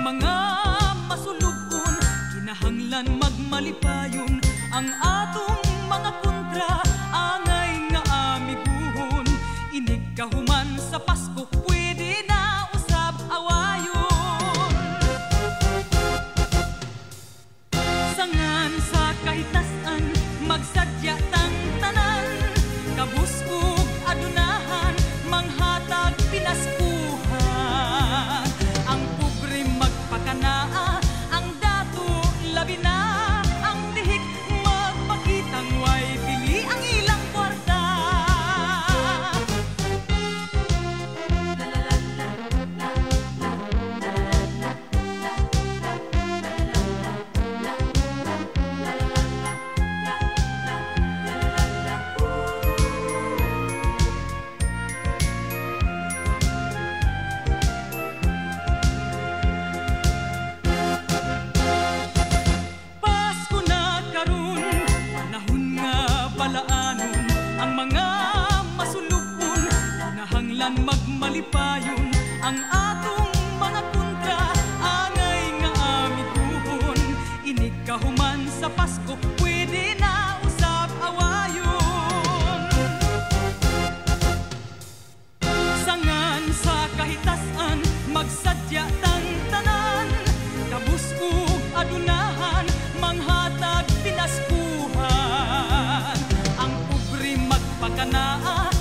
mga masulubon Kinahanglan magmalipayon Ang atong mga kontra Angay nga amiguhon. Inig kahuman sa Pasko Pwede na usab awayon. Sangan sa kahitasan Magsadya Ilan magmalipayon ang atong mga punta Angay nga amit buhon Inig ka human sa Pasko Pwede na usap awayon. Sangan sa kahitasan Magsadya tang tanan. Kabuskog adunahan Manghatag pinaskuhan. Ang pobre magpakanaan